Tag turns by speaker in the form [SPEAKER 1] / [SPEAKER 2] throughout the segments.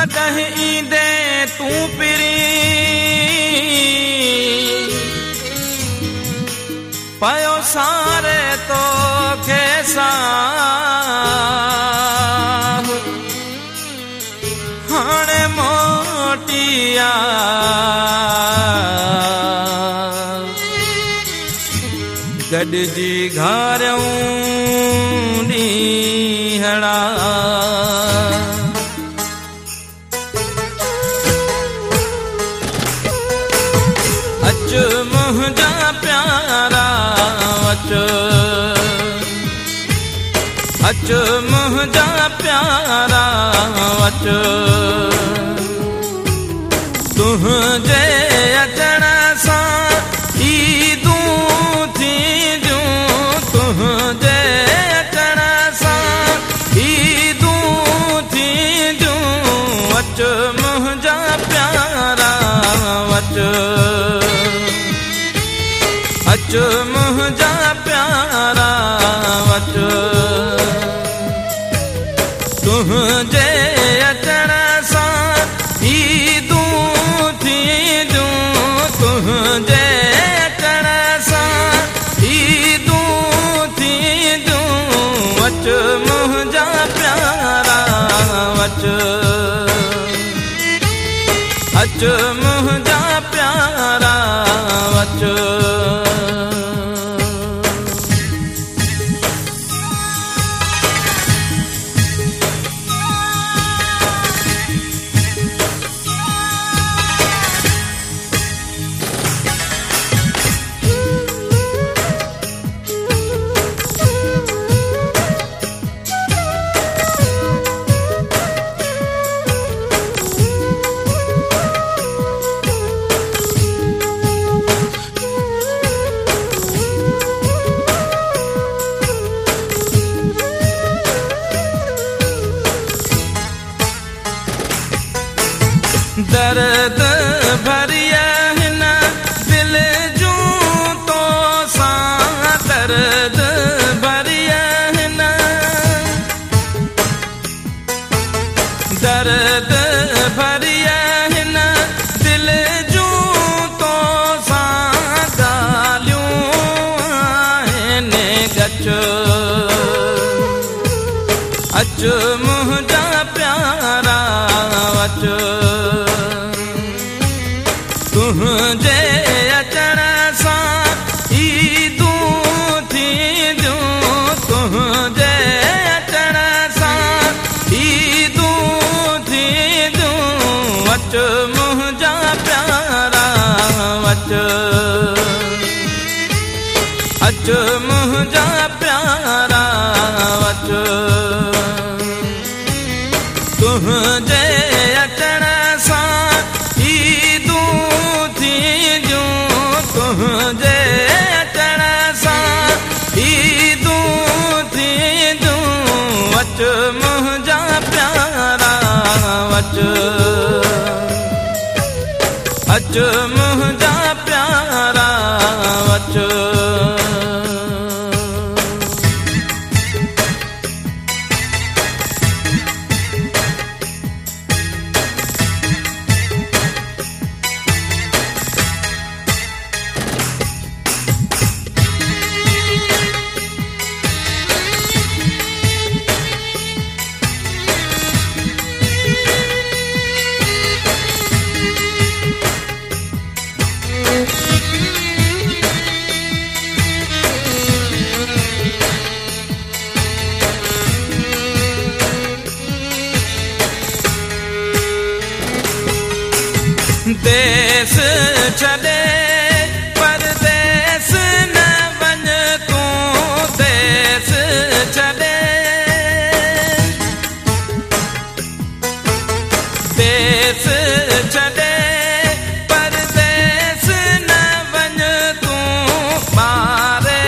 [SPEAKER 1] قدہ عیدیں تو پری پیو سارے تو کیسا ہاڑ موٹیا گڈ جی گھر ڈیڑا پیارا وچ۔ اچ مہجا پیارا وچ۔ تجھے وچ مجھا پیارا وچ۔ تجھے اچر سان ہی دوں تھی دوں۔ تجھے اچر سان ہی دوں تھی دوں۔ وچ مجھا پیارا وچ۔ اچ مجھا درد بھریا ہے دل جو تو سا درد بھریا درد بھریا ہے دل تو سا دالوں گچ اچ اچر سو تے اچڑ سے ای دیں جوں وچ منہ پیارا، وچ۔ اچ مہ پیار اجم دیس چھڈے پردیس نہ بن تو دیس چھڈے دیس چھڈے پردیس نہ بن تو مارے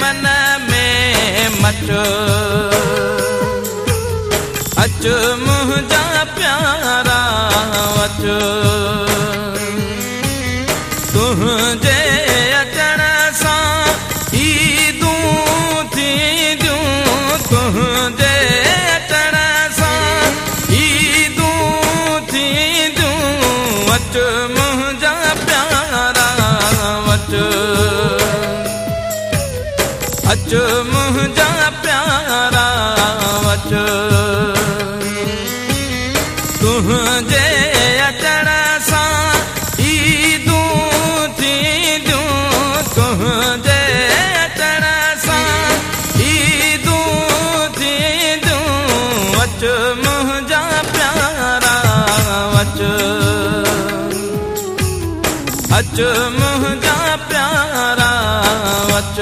[SPEAKER 1] من میں مچ اچ مہجا پیارا اچ مجھے اچ مہنگا پیارا اچ